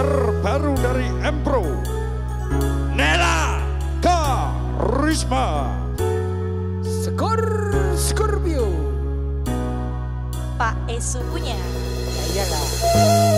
terbaru dari Empro. Nela Karisma. Skor Scorpio. Pak Esu punya Ya iyalah.